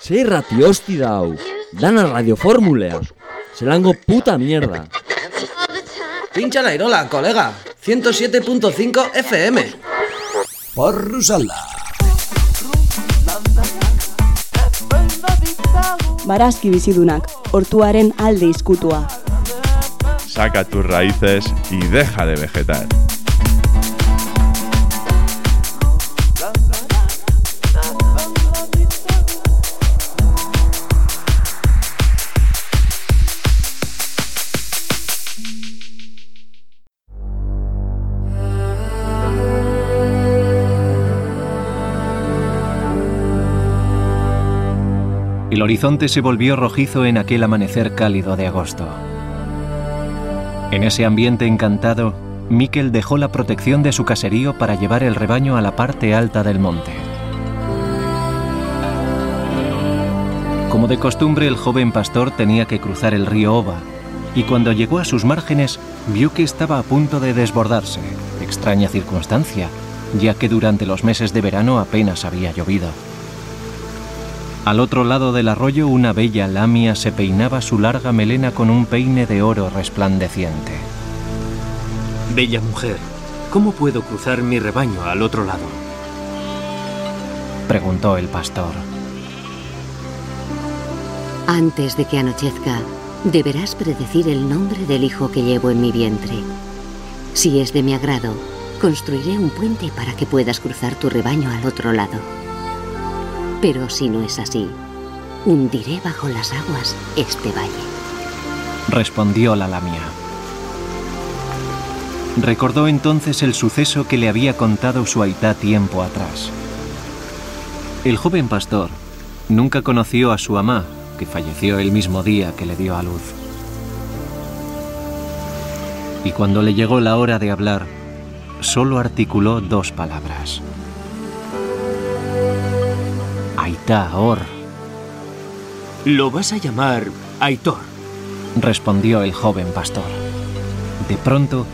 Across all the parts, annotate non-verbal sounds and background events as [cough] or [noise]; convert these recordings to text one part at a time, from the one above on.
Sei rati hosti dau. Dana radioformulea. Zelango puta mierda. Pincha la irola, colega. 107.5 FM. Porrusalda. Barazki bizidunak, hortuaren alde izkutua. Saca tus raíces y deja de vegetar. El horizonte se volvió rojizo en aquel amanecer cálido de agosto. En ese ambiente encantado, Miquel dejó la protección de su caserío para llevar el rebaño a la parte alta del monte. Como de costumbre, el joven pastor tenía que cruzar el río Oba, y cuando llegó a sus márgenes vio que estaba a punto de desbordarse. Extraña circunstancia, ya que durante los meses de verano apenas había llovido. Al otro lado del arroyo una bella lamia se peinaba su larga melena con un peine de oro resplandeciente. Bella mujer, ¿cómo puedo cruzar mi rebaño al otro lado? Preguntó el pastor. Antes de que anochezca, deberás predecir el nombre del hijo que llevo en mi vientre. Si es de mi agrado, construiré un puente para que puedas cruzar tu rebaño al otro lado. Pero si no es así, hundiré bajo las aguas este valle. Respondió la lamia. Recordó entonces el suceso que le había contado su aitá tiempo atrás. El joven pastor nunca conoció a su amá, que falleció el mismo día que le dio a luz. Y cuando le llegó la hora de hablar, solo articuló dos palabras. Aitaor, Lo vas a llamar Aitor. respondió el joven pastor. De pronto,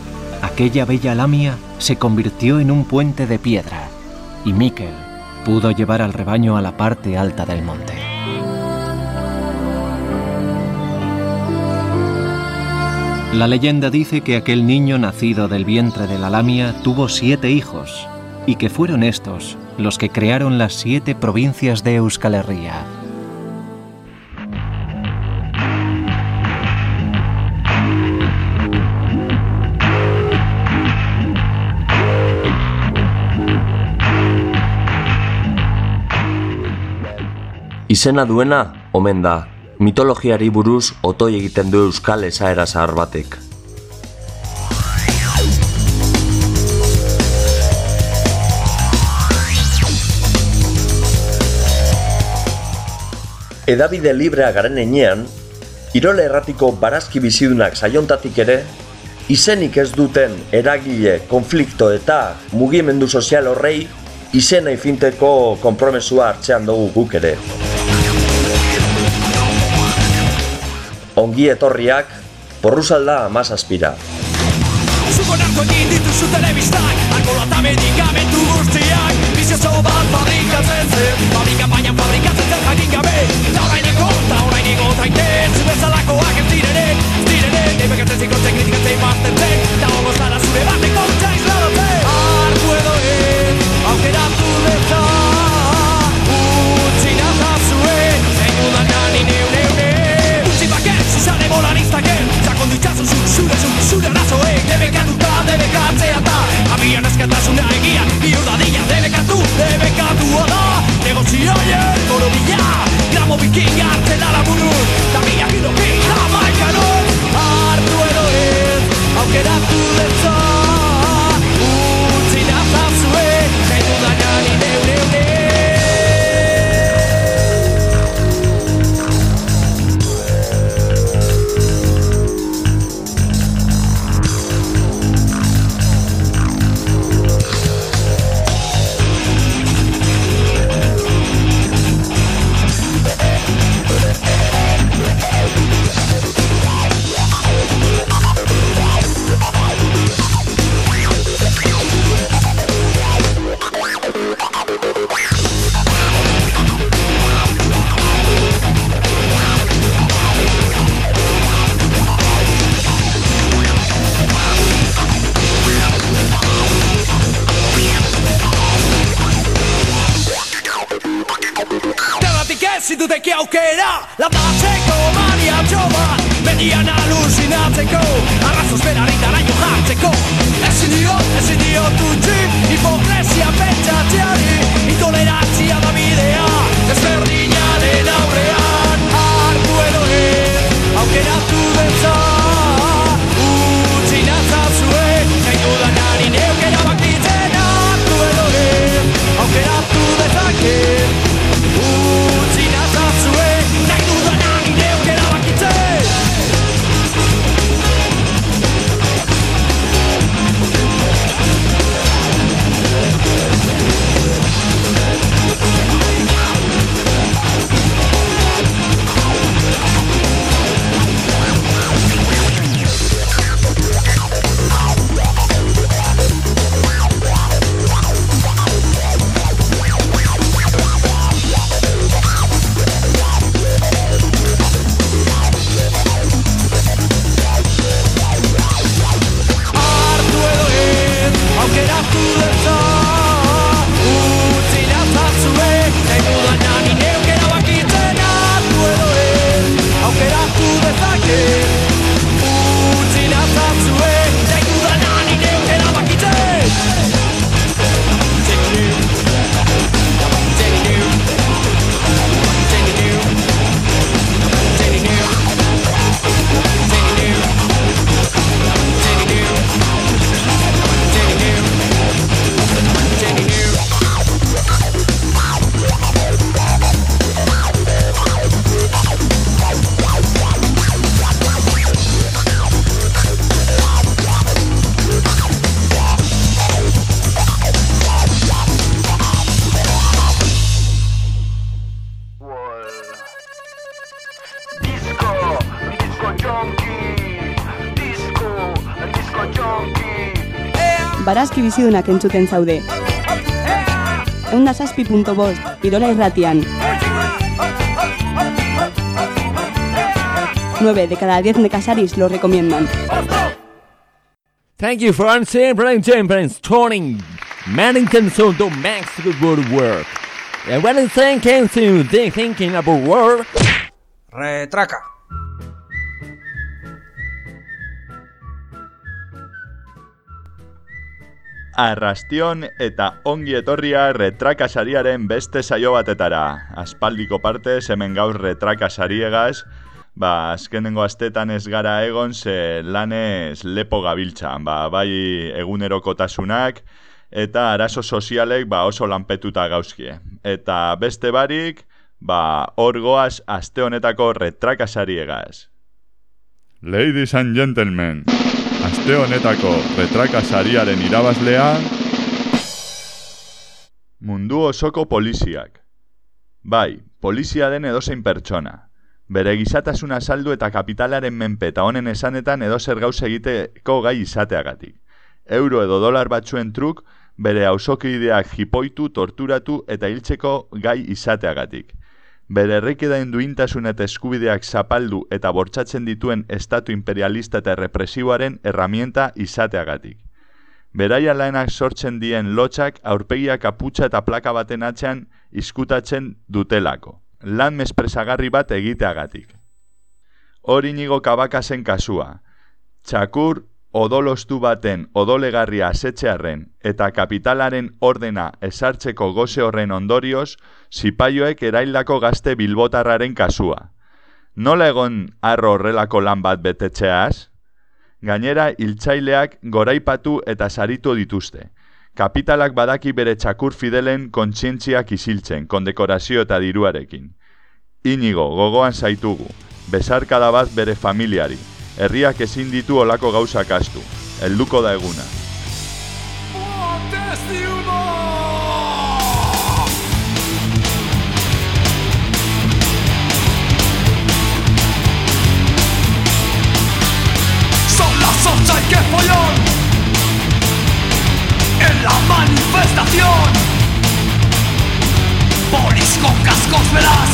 aquella bella lamia se convirtió en un puente de piedra y Miquel pudo llevar al rebaño a la parte alta del monte. La leyenda dice que aquel niño nacido del vientre de la lamia tuvo siete hijos y que fueron estos los que crearon las siete provincias de Euskal Herria. Izena duena, omen da, mitologiari buruz otoi egiten du euskal esaera zahar. Edabide librea garen enean, Irole erratiko barazki bizidunak saiontatik ere, izenik ez duten eragile, konflikto eta mugimendu sozial horrei izena ifinteko konpromesua hartzean dugu guk ere. Ongi etorriak, porruzalda amazazpira. Zuko narko egin dituzu telebistak Alkola eta medikamentu guztiak Bizioso bat fabrikatzen zen Fabrika baina fabrikatzen zen jakin gabe Eta oraineko, eta oraineko taiten Zu bezalakoak ez direne, ez direne Debekatzen zikotzen kritikatzen bazten zen Eta hongo zara zure bateko debekatzea da. Abian eskatasuna egia, bihur dadila Debekatu, debekatua da. Negozioien, borobila Gramo bikin hartzen dara burun Da mila girokin, jamaikanun Artu edo ez, aukeratu deza Median alusinatzeko Arrazoz berari daraino jartzeko. Ezin dio, ezin dio tutsi Hipokresia pentsatzeari Intolerantzia da bidea Ezberdinaren aurrean. Arku edoren Aukeratu dentza Barazki bizidunak entzuten zaude. Eunda zazpi punto bost, Irola irratian. 9 de cada 10 necasaris lo recomiendan. Thank you for answering, Brian James, turning Mannington so to max good work. And when it's thinking thinking about work, Retraca. Arrastion eta ongi etorria retrakasariaren beste saio batetara. Aspaldiko parte, hemen gaur retrakasariegaz, ba, azkenengo astetan ez gara egon ze lanez lepo gabiltzan, ba, bai egunerokotasunak eta arazo sozialek ba, oso lanpetuta gauzkie. Eta beste barik, ba, hor goaz aste honetako retrakasariegaz. Ladies and gentlemen, aste honetako retrakasariaren irabazlea mundu osoko poliziak. Bai, polizia den edozein pertsona. Bere gizatasuna saldu eta kapitalaren menpe eta honen esanetan edozer gauza egiteko gai izateagatik. Euro edo dolar batzuen truk bere auzokideak jipoitu, torturatu eta hiltzeko gai izateagatik. Bere errekidain duintasun eta eskubideak zapaldu eta bortxatzen dituen estatu imperialista eta represiboaren erramienta izateagatik. Beraia laenak sortzen dien lotxak aurpegia kaputxa eta plaka baten atzean izkutatzen dutelako. Lan mespresagarri bat egiteagatik. Hori nigo kabakasen kasua. Txakur odolostu baten odolegarria asetxearren eta kapitalaren ordena esartzeko goze horren ondorioz, zipaioek eraildako gazte bilbotarraren kasua. Nola egon arro horrelako lan bat betetxeaz? Gainera, hiltzaileak goraipatu eta saritu dituzte. Kapitalak badaki bere txakur fidelen kontzientziak isiltzen, kondekorazio eta diruarekin. Inigo, gogoan zaitugu, besarkada bat bere familiari, herriak ezin ditu olako gauzak astu, helduko da eguna. Son las ocho y que follón. En la manifestación. Polis con cascos verás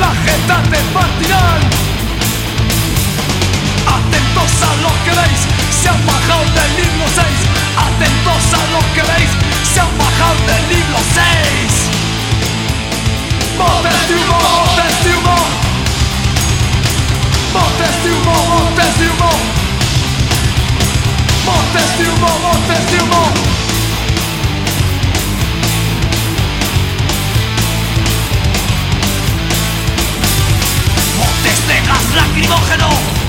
La jeta te Se han bajado del libro 6, atentos a lo que veis, se han bajado del libro 6. Botes de humo, botes de humo. Botes de gas lacrimógeno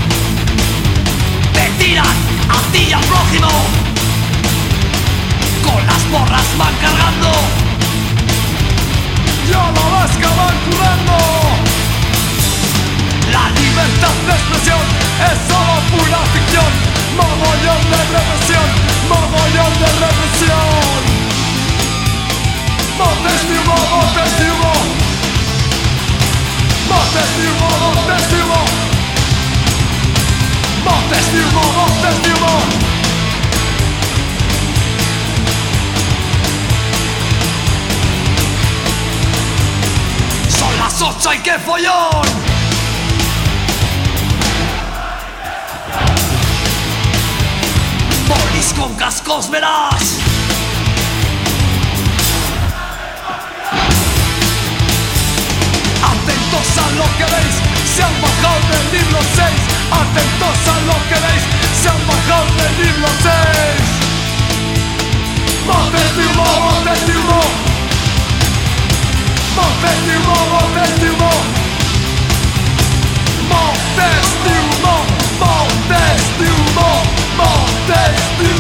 a ti y al prójimo Con las porras van cargando. Y a la vasca van currando. La libertad de expresión es solo pura ficción. Mogollón de represión, mogollón de represión. Montes de humo, montes de humo. Montes de Montes de humo, montes de humo Son las ocho y qué follón. Polis con cascos verás. Atentos a lo que veis, se han bajado del libro 6 Atentos a lo que veis, se han bajado del libro 6 Montes de humo, montes de humo Montes de humo, montes de humo Montes de humo, montes de humo Montes de humo,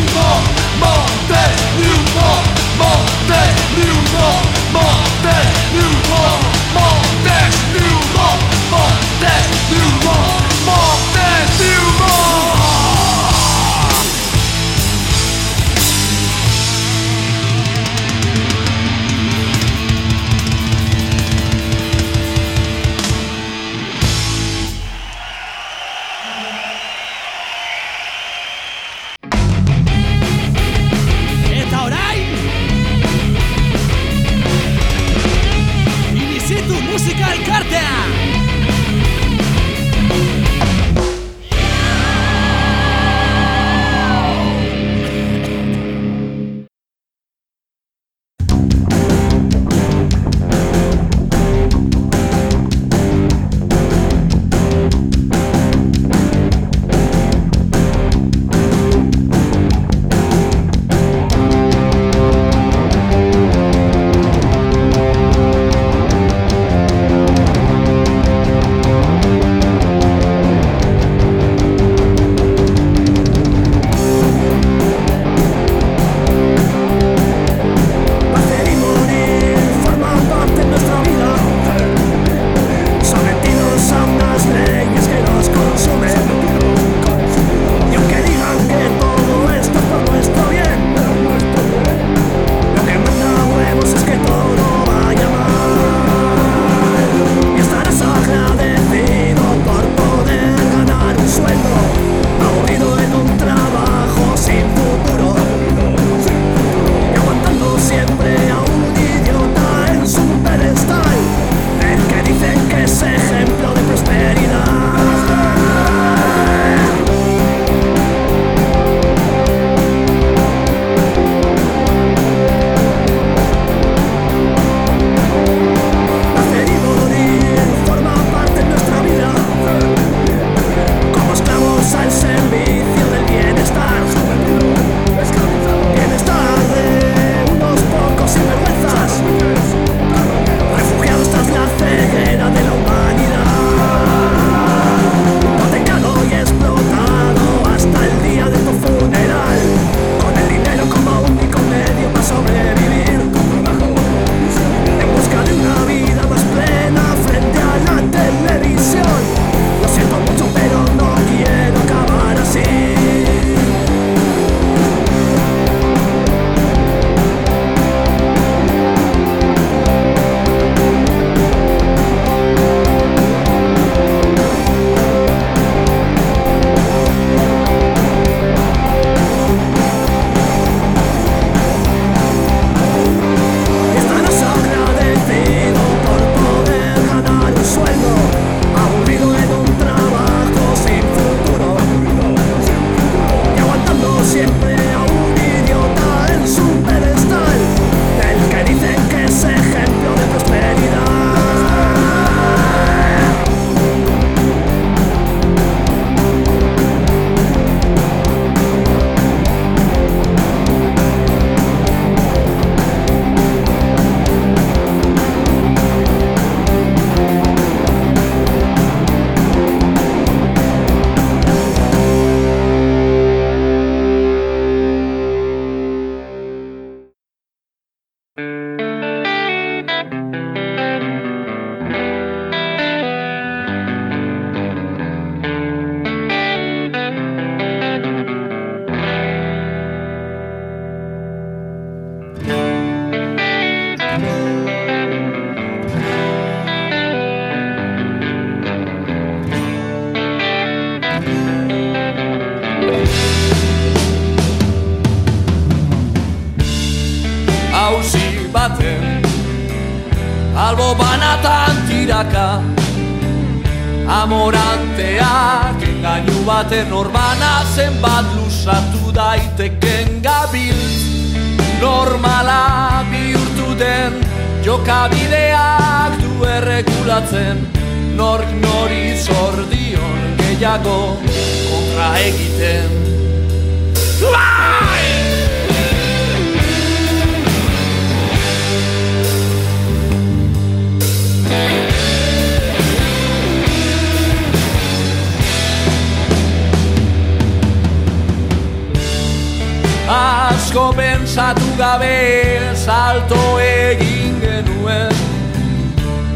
Asko pensatu gabe salto egin genuen.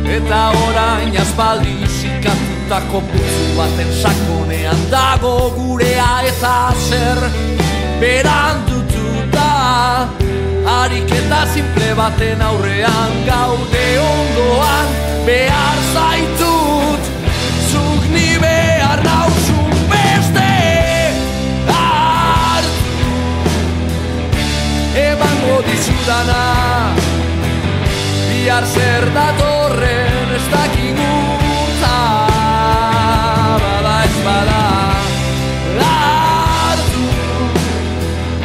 Eta orain azpaldi zikatutako putzu baten sakonean dago gurea eta zer berandututa. Ariketa simple baten aurrean gaude ondoan behar zaitut. Zuk ni behar Emango dizudana Bihar zer datorren ez dakiguta Bada ez bada Hartu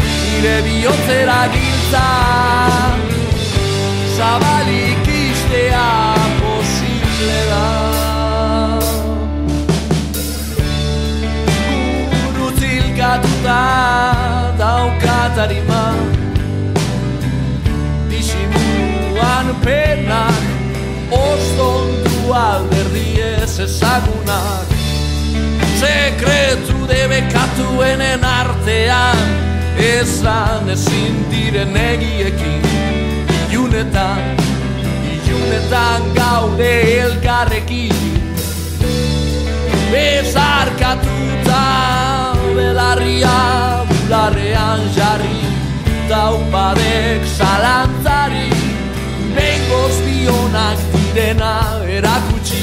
Nire bihotzera giltza. Zabalik istea posible da. Gurutzilkatuta daukatarima Disimuruan penak Ostondu alderdi ez ezagunak. Sekretu debekatuenen artean Ezan ezin diren egiekin. Ilunetan, ilunetan gaude elkarrekin. Bezarkatuta belarria bularrean jarri Daupadek zalantzari Bengoz bionak direna erakutsi.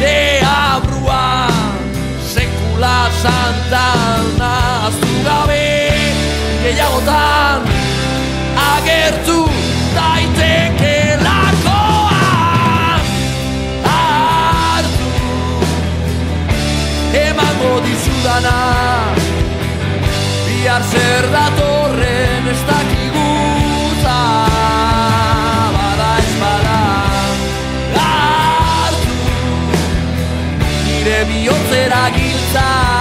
Deabrua sekula santan Aztu gabe gehiagotan agertu daiteke lakoan Hartu. Emango dizudana Bihar zer datorren inside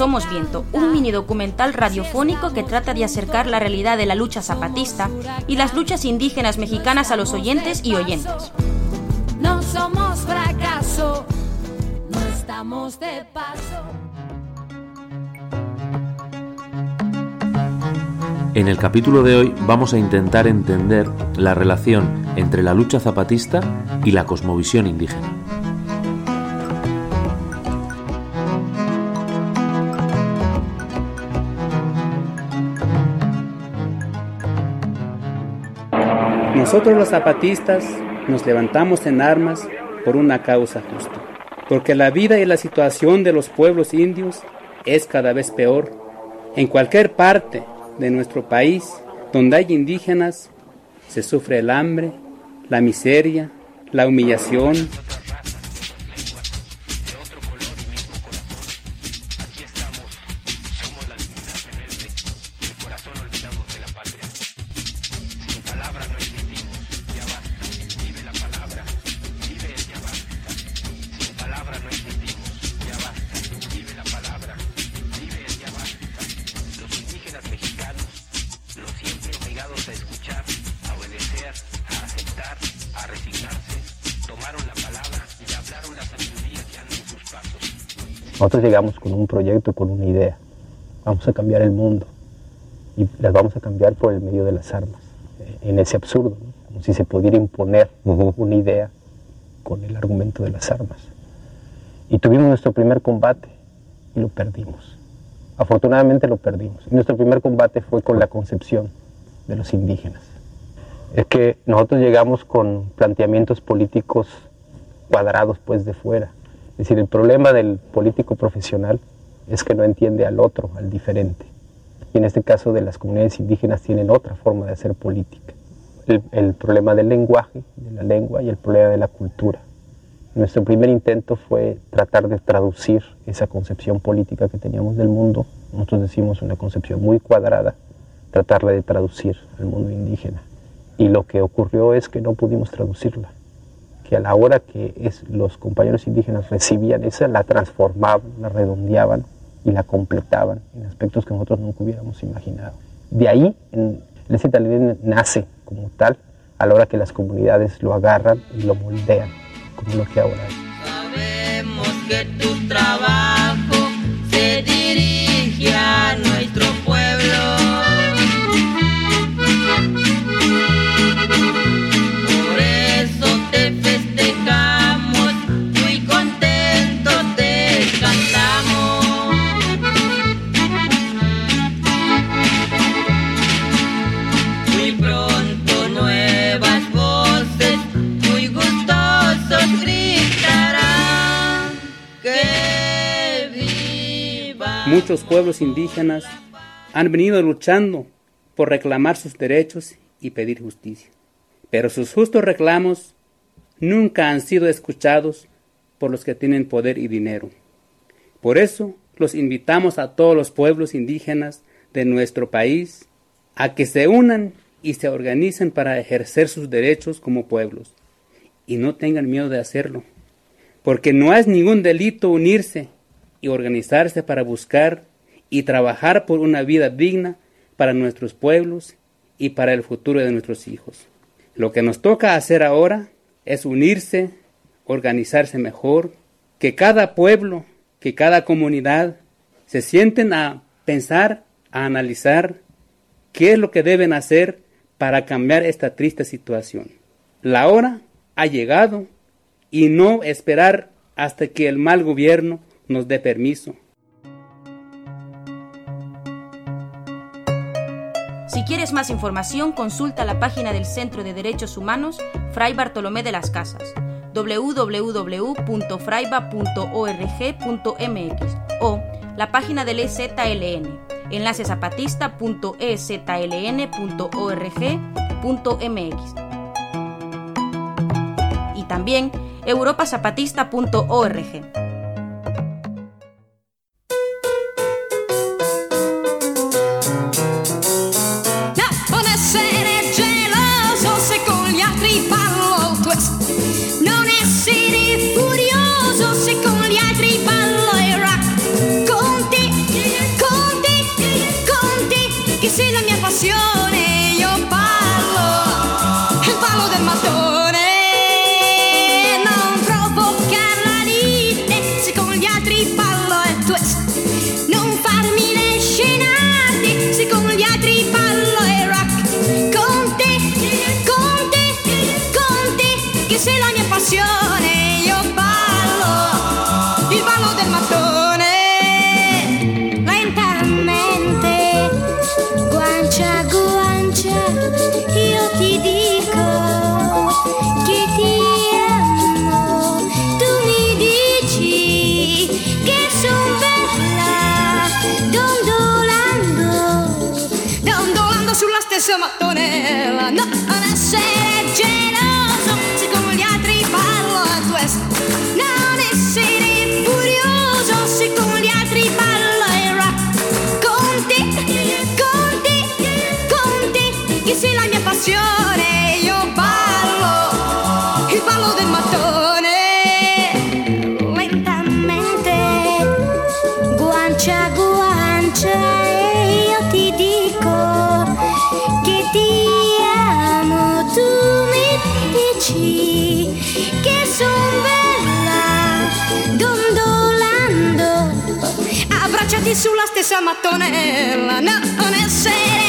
Somos Viento, un mini documental radiofónico que trata de acercar la realidad de la lucha zapatista y las luchas indígenas mexicanas a los oyentes y oyentes. No somos fracaso, no estamos de paso. En el capítulo de hoy vamos a intentar entender la relación entre la lucha zapatista y la cosmovisión indígena. Nosotros los zapatistas nos levantamos en armas por una causa justa, porque la vida y la situación de los pueblos indios es cada vez peor. En cualquier parte de nuestro país donde hay indígenas, se sufre el hambre, la miseria, la humillación, proyecto, con una idea. Vamos a cambiar el mundo y las vamos a cambiar por el medio de las armas. En ese absurdo, ¿no? como si se pudiera imponer una idea con el argumento de las armas. Y tuvimos nuestro primer combate y lo perdimos. Afortunadamente lo perdimos. Y nuestro primer combate fue con la concepción de los indígenas. Es que nosotros llegamos con planteamientos políticos cuadrados pues de fuera es decir, el problema del político profesional es que no entiende al otro, al diferente. Y en este caso de las comunidades indígenas tienen otra forma de hacer política. El, problema del lenguaje, de la lengua y el problema de la cultura. Nuestro primer intento fue tratar de traducir esa concepción política que teníamos del mundo. Nosotros decimos una concepción muy cuadrada, tratarla de traducir al mundo indígena. Y lo que ocurrió es que no pudimos traducirla que a la hora que los compañeros indígenas recibían esa, la transformaban, la redondeaban y la completaban en aspectos que nosotros nunca hubiéramos imaginado. De ahí, en, el ZLN nace como tal a la hora que las comunidades lo agarran y lo moldean, como lo que ahora es. Sabemos que tu trabajo se dirige a nuestro pueblo. Por eso te festejamos, Muchos pueblos indígenas han venido luchando por reclamar sus derechos y pedir justicia. Pero sus justos reclamos nunca han sido escuchados por los que tienen poder y dinero. Por eso los invitamos a todos los pueblos indígenas de nuestro país a que se unan y se organicen para ejercer sus derechos como pueblos. Y no tengan miedo de hacerlo, porque no es ningún delito unirse y organizarse para buscar y trabajar por una vida digna para nuestros pueblos y para el futuro de nuestros hijos. Lo que nos toca hacer ahora es unirse, organizarse mejor, que cada pueblo, que cada comunidad se sienten a pensar, a analizar qué es lo que deben hacer para cambiar esta triste situación. La hora ha llegado y no esperar hasta que el mal gobierno nos dé permiso. Si quieres más información, consulta la página del Centro de Derechos Humanos Fray Bartolomé de las Casas www.fraiba.org.mx o la página del EZLN enlacezapatista.ezln.org.mx y también europazapatista.org. canción. Passione. Io ballo il ballo del mattone. Lentamente, guancia a guancia, e io ti dico che ti amo. Tu mi dici che son bella, dondolando, abbracciati sulla stessa mattonella. No, non essere geloso,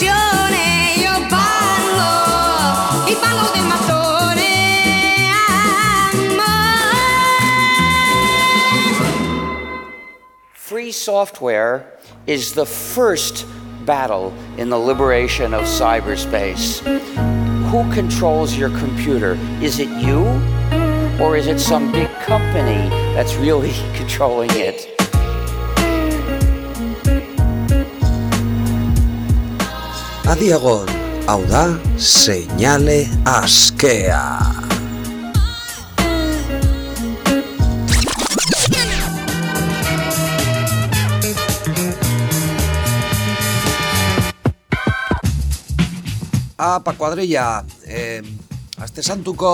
Io ballo il ballo del mattone. Free software is the first battle in the liberation of cyberspace. Who controls your computer? Is it you? Or is it some big company that's really [laughs] controlling it? Adiagon, hau da, seinale askea. Apa, kuadrilla, eh, azte santuko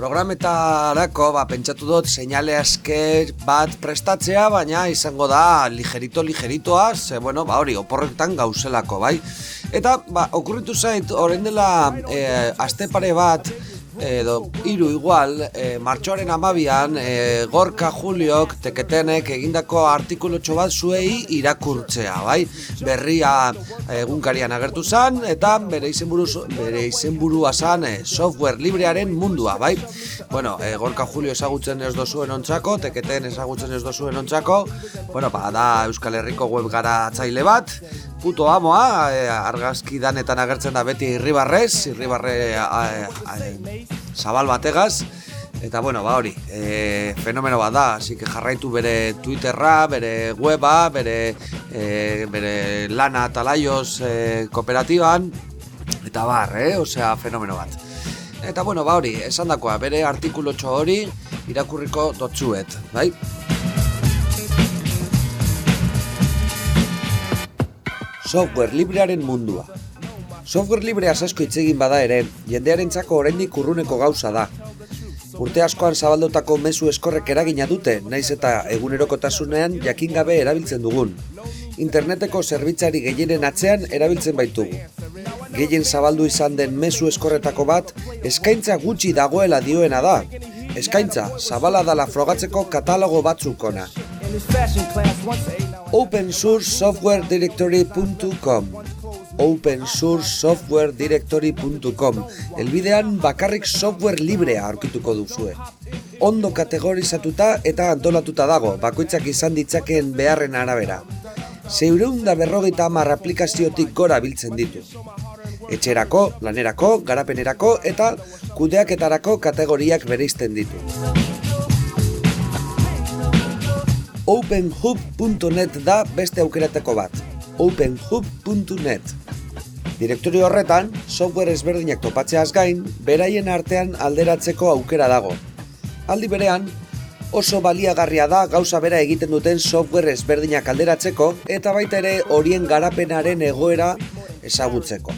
programetarako, ba, pentsatu dut, seinale aske bat prestatzea, baina izango da ligerito ligeritoa, ze, bueno, ba, hori, oporretan gauzelako, bai? Eta, ba, okurritu zait, orain dela eh, aste pare bat, edo hiru igual, e, martxoaren amabian, e, Gorka Juliok teketenek egindako artikulotxo bat zuei irakurtzea, bai? Berria egunkarian agertu zan, eta bere izenburu, bere izenburua zan e, software librearen mundua, bai? Bueno, e, Gorka Julio ezagutzen ez dozuen ontzako, teketen ezagutzen ez dozuen ontzako, bueno, ba, da Euskal Herriko web garatzaile bat, puto amoa, e, argazki danetan agertzen da beti irribarrez, irribarre a, a, a, zabal bategaz, eta bueno, ba hori, e, fenomeno bat da, así que jarraitu bere Twitterra, bere weba, bere, e, bere lana talaioz e, kooperatiban, eta bar, eh? osea, fenomeno bat. Eta bueno, ba hori, esan dakoa, bere artikulotxo hori irakurriko dotzuet, bai? Software librearen mundua. Software libreaz asko hitz egin bada ere, jendearentzako oraindik urruneko gauza da. Urte askoan zabaldutako mezu eskorrek eragina dute, naiz eta egunerokotasunean jakin gabe erabiltzen dugun. Interneteko zerbitzari gehienen atzean erabiltzen baitugu. Gehien zabaldu izan den mezu eskorretako bat, eskaintza gutxi dagoela dioena da. Eskaintza, zabala dala frogatzeko katalogo batzukona. Open Source Software Directory.com Open Source Software Directory.com Elbidean bakarrik software librea aurkituko duzue. Ondo kategorizatuta eta antolatuta dago, bakoitzak izan ditzakeen beharren arabera. Zeureun da berrogeita hamar aplikaziotik gora biltzen ditu. Etxerako, lanerako, garapenerako eta kudeaketarako kategoriak bereizten ditu. openhub.net da beste aukerateko bat. openhub.net Direktorio horretan, software ezberdinak topatzeaz gain, beraien artean alderatzeko aukera dago. Aldi berean, oso baliagarria da gauza bera egiten duten software ezberdinak alderatzeko eta baita ere horien garapenaren egoera ezagutzeko.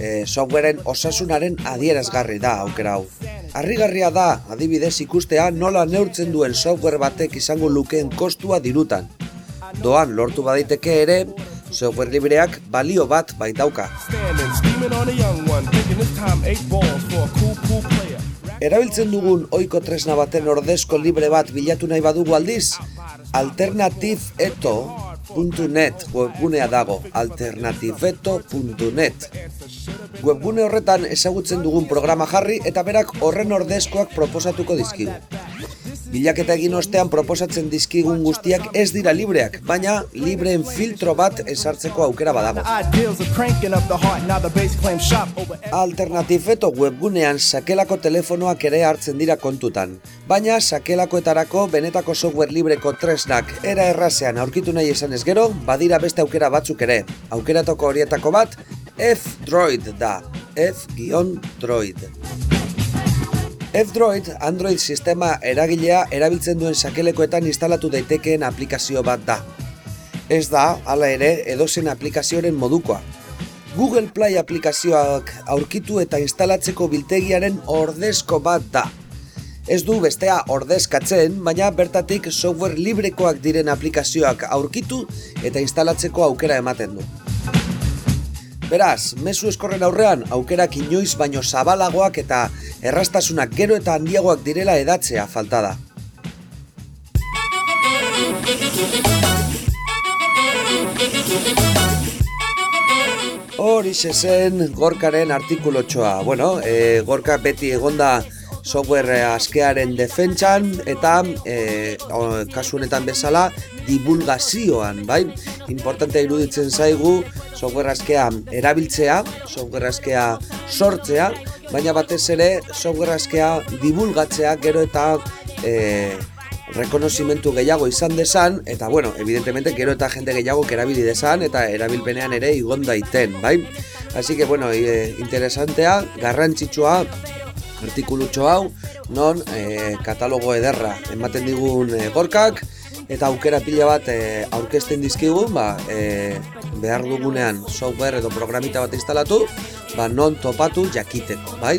E, softwaren osasunaren adierazgarri da aukera hau. Harrigarria da, adibidez ikustea nola neurtzen duen software batek izango lukeen kostua dirutan. Doan lortu badaiteke ere, software libreak balio bat baitauka. Erabiltzen dugun ohiko tresna baten ordezko libre bat bilatu nahi badugu aldiz, alternativeto.net webgunea dago, alternativeto.net. Webgune horretan ezagutzen dugun programa jarri eta berak horren ordezkoak proposatuko dizkigu. Bilaketa egin ostean proposatzen dizkigun guztiak ez dira libreak, baina libreen filtro bat esartzeko aukera badago. Alternatifeto webgunean sakelako telefonoak ere hartzen dira kontutan, baina sakelakoetarako benetako software libreko tresnak era errazean aurkitu nahi esan ez gero, badira beste aukera batzuk ere. Aukeratoko horietako bat, F-Droid da, F-Droid. F-Droid Android sistema eragilea erabiltzen duen sakelekoetan instalatu daitekeen aplikazio bat da. Ez da, hala ere, edozen aplikazioaren modukoa. Google Play aplikazioak aurkitu eta instalatzeko biltegiaren ordezko bat da. Ez du bestea ordezkatzen, baina bertatik software librekoak diren aplikazioak aurkitu eta instalatzeko aukera ematen du. Beraz, mezu eskorren aurrean aukerak inoiz baino zabalagoak eta errastasunak gero eta handiagoak direla edatzea falta da. Horixe zen gorkaren artikulotxoa. Bueno, e, gorka beti egonda software askearen defentsan eta e, kasu honetan bezala divulgazioan, bai? Importante iruditzen zaigu software askea erabiltzea, software askea sortzea, baina batez ere software askea divulgatzea gero eta e, rekonozimentu gehiago izan desan, eta bueno, evidentemente gero eta jende gehiago erabili desan, eta erabilpenean ere igon daiten, bai? Así que, bueno, e, interesantea, garrantzitsua, artikulutxo hau, non e, katalogo ederra ematen digun e, gorkak, eta aukera pila bat e, aurkezten dizkigun, ba, e, behar dugunean software edo programita bat instalatu, ba, non topatu jakiteko, bai?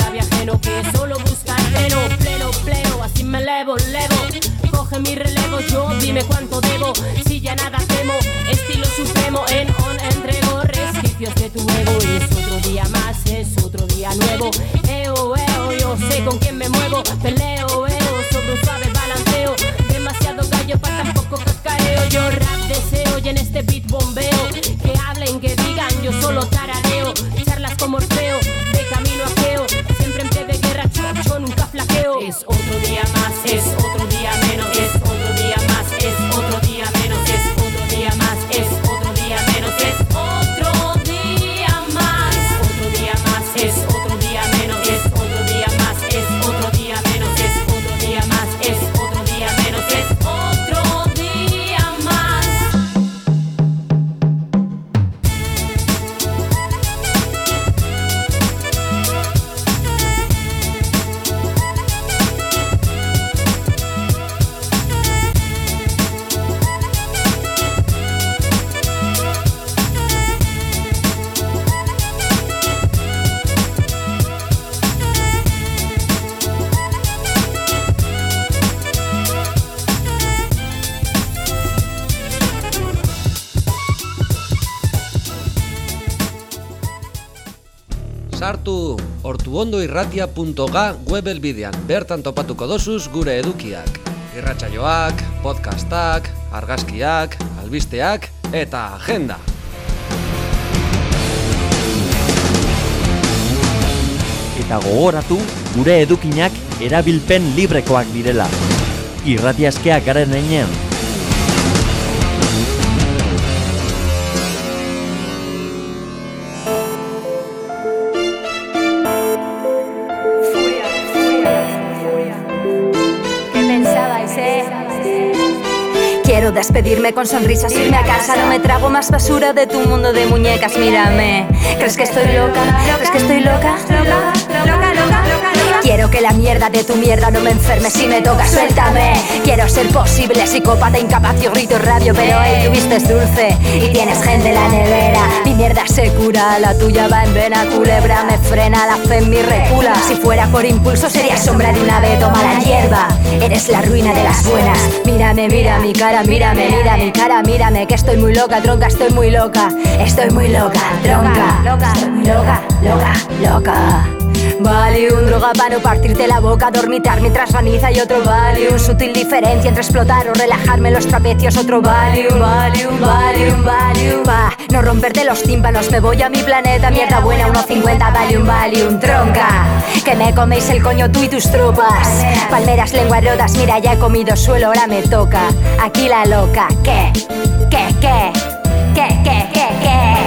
ajeno que solo busca el pleno Pleno, pleno, así me elevo, levo. Coge mi relevo, yo dime cuánto debo. Si ya nada temo, estilo supremo En on entrego. Resquicios de tu ego Es otro día más, es otro día nuevo. Eo, eo, yo sé con quién me muevo. Peleo, eo, sobre un suave balanceo. Demasiado gallo para tan poco cacareo Yo rap deseo y en este beat bombeo. Que hablen, que digan, yo solo tarareo ortuondoirratia.ga web elbidean, bertan topatuko dosuz gure edukiak. Irratsaioak, podcastak, argazkiak, albisteak eta agenda. Eta gogoratu gure edukinak erabilpen librekoak direla. Irratiaskeak garen heinean. Despedirme con sonrisas, irme a casa No me trago más basura de tu mundo de muñecas Mírame, ¿crees que estoy loca? ¿Crees que estoy loca? Quiero que la mierda de tu mierda no me enferme si me toca, suéltame. Quiero ser posible, psicópata, incapaz, yo grito rabio, pero hey, tú vistes dulce y tienes gente en la nevera. Mi mierda se cura, la tuya va en vena, culebra me frena, la fe en mi recula. Si fuera por impulso sería sombra de una ave, toma la hierba. Eres la ruina de las buenas. Mírame, mira mi cara, mírame, mira mi cara, mírame, que estoy muy loca, tronca, estoy muy loca. Estoy muy loca, tronca. Estoy muy loca, loca, loca. Valium, droga para no partirte la boca, dormitar mientras graniza y otro Valium. Sutil diferencia entre explotar o relajarme los trapecios, otro Valium. Valium, Valium, Valium. Va, no romperte los tímpanos, me voy a mi planeta, mierda buena, 1.50 Valium, Valium, tronca. Que me coméis el coño tú y tus tropas. Palmeras, lengua rodas, mira, ya he comido suelo, ahora me toca. Aquí la loca, ¿qué? ¿Qué, qué? ¿Qué, qué, qué, qué?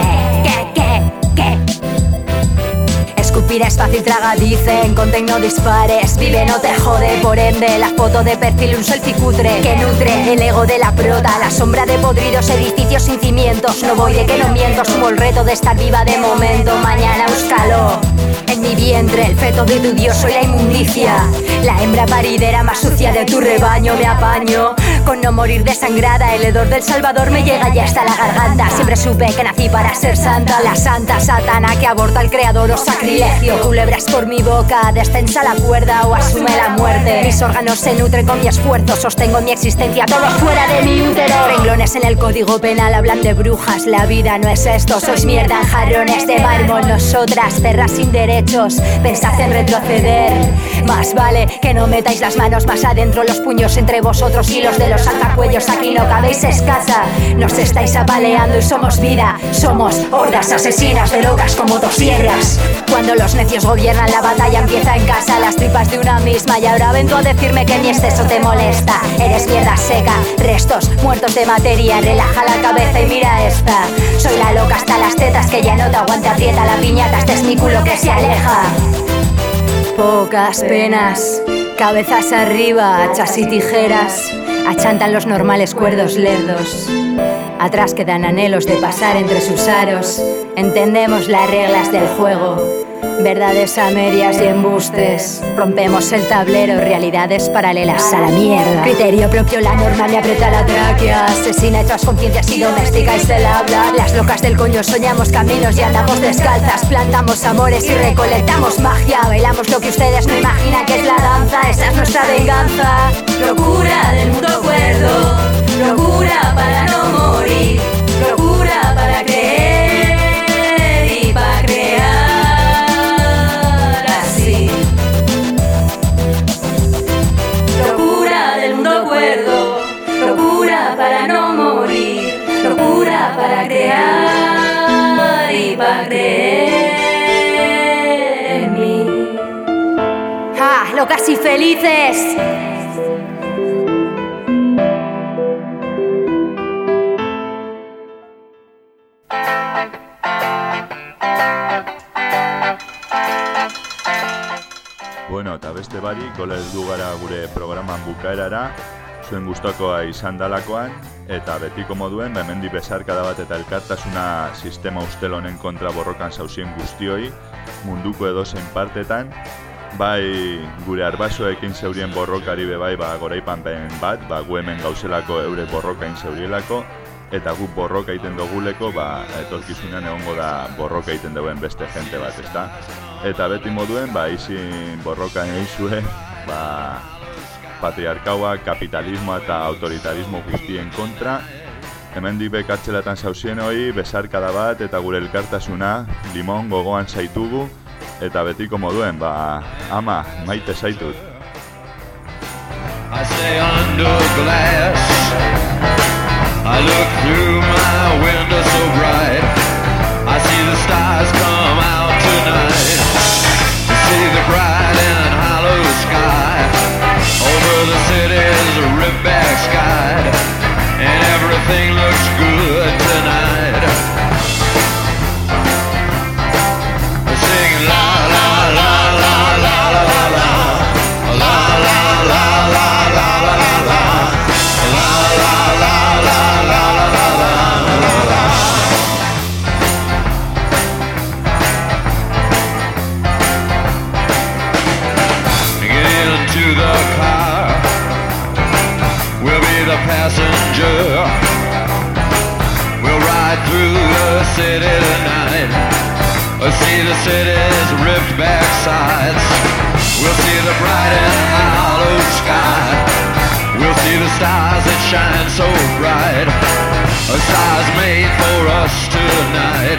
Escupir es fácil, traga, dicen no dispares, vive, no te jode Por ende, la foto de perfil, un selfie cutre Que nutre el ego de la prota. La sombra de podridos edificios sin cimientos. No voy de que no miento, sumo el reto de estar viva de momento. Mañana búscalo en mi vientre, el feto de tu dios soy la inmundicia. La hembra paridera más sucia de tu rebaño Me apaño. Con no morir desangrada El hedor del salvador me llega ya hasta la garganta. Siempre supe que nací para ser santa La santa satana que aborta al creador o sacrilegio Culebras por mi boca, descensa la cuerda o asume la muerte. Mis órganos se nutren con mi esfuerzo Sostengo mi existencia, todo fuera de mi útero Renglones en el código penal hablan de brujas La vida no es esto, sois mierda en jarrones de mármol Nosotras, perras sin derechos, pensad en retroceder Más vale que no metáis las manos más adentro Los puños entre vosotros y los de los alzacuellos Aquí no cabéis escasa, nos estáis apaleando y somos vida Somos hordas asesinas de locas como tosierras Cuando los necios gobiernan la batalla empieza en casa. Las tripas de una misma y ahora vengo a decirme que mi exceso te molesta. Eres mierda seca, restos muertos de materia. Relaja la cabeza y mira esta. Soy la loca hasta las tetas que ya no te aguanta aprieta la piñata Este es mi culo que se aleja. Pocas penas, cabezas arriba, hachas y tijeras. Achantan los normales cuerdos lerdos. Atrás quedan anhelos de pasar entre sus aros. Entendemos las reglas del juego Verdades a medias y embustes. Rompemos el tablero, realidades paralelas a la mierda. Criterio propio, la norma me aprieta la tráquea. Asesina hechas conciencias y domésticas del habla. Las locas del coño soñamos caminos y andamos descalzas. Plantamos amores y recolectamos magia. Bailamos lo que ustedes no imaginan que es la danza. Esa es nuestra venganza. Locura del mundo cuerdo. Locura para no morir ¡Locas y felices! Bueno, eta beste barik, gola ez du gara gure programan bukaerara, zuen gustokoa izan dalakoan, eta betiko moduen, ba, hemendik besarkada bat eta elkartasuna sistema ustel honen kontra borrokan zauzien guztioi, munduko edozein partetan, bai gure arbasoekin zeurien borrokari be bai ba, goraipanpen bat, ba, gu hemen gauzelako eure borrokain zeurielako, eta gu borroka egiten doguleko, ba, etorkizunean egongo da borroka egiten duen beste jente bat, ezta? Eta beti moduen, ba, izin borroka eizue, ba, patriarkaua, kapitalismo eta autoritarismo guztien kontra, hemendik be kartzelatan zauzien hoi, besarkada bat eta gure elkartasuna, limon gogoan zaitugu, eta betiko moduen, ba, ama, maite zaitut. I stay under glass. I look through my window so bright. I see the stars come out tonight. I see the bright and hollow sky. Over the city's ripped back sky. city tonight. I see the city's ripped back sides. We'll see the bright and hollow sky. We'll see the stars that shine so bright. A stars made for us tonight.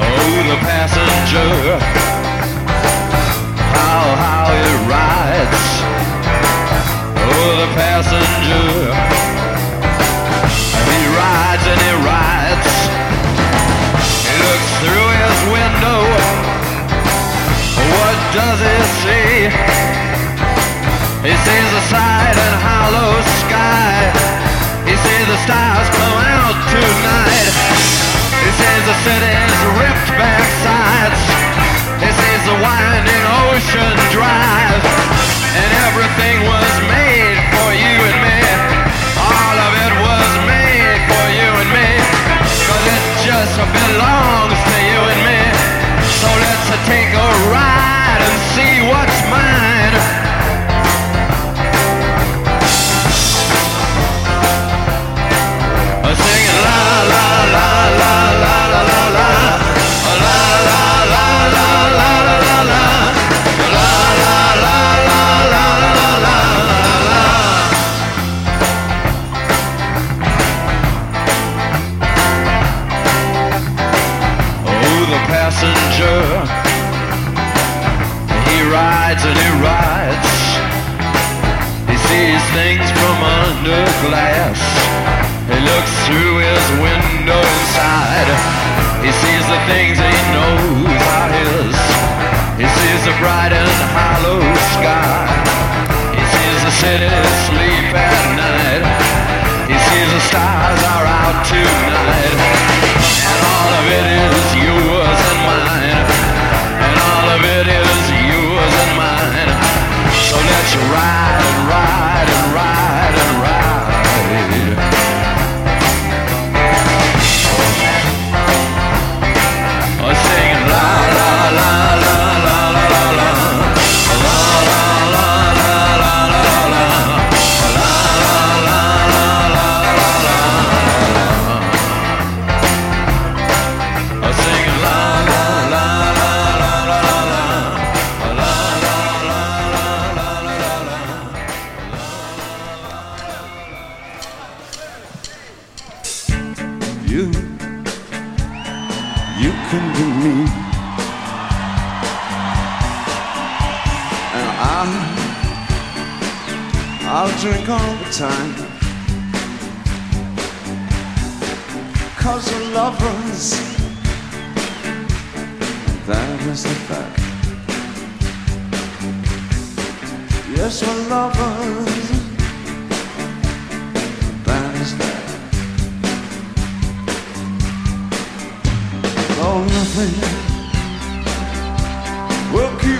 Oh, the passenger sees side and hollow sky. He sees the stars come out tonight. He sees the city's ripped back sides. He sees the winding ocean drive. And everything was made for you and me. All of it was made for you and me. Cause it just belongs to you and me. So let's take He sees things from under glass. He looks through his window inside. He sees the things he knows are his. He sees the bright and hollow sky. He sees the city sleep at night. He sees the stars are out tonight. And all of it is yours and mine. And all of it is yours and mine. So let's ride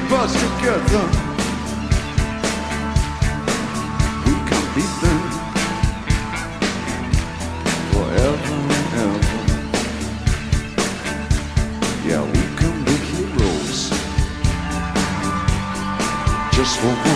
keep us together. We can be them forever and ever. Yeah, we can be heroes just for one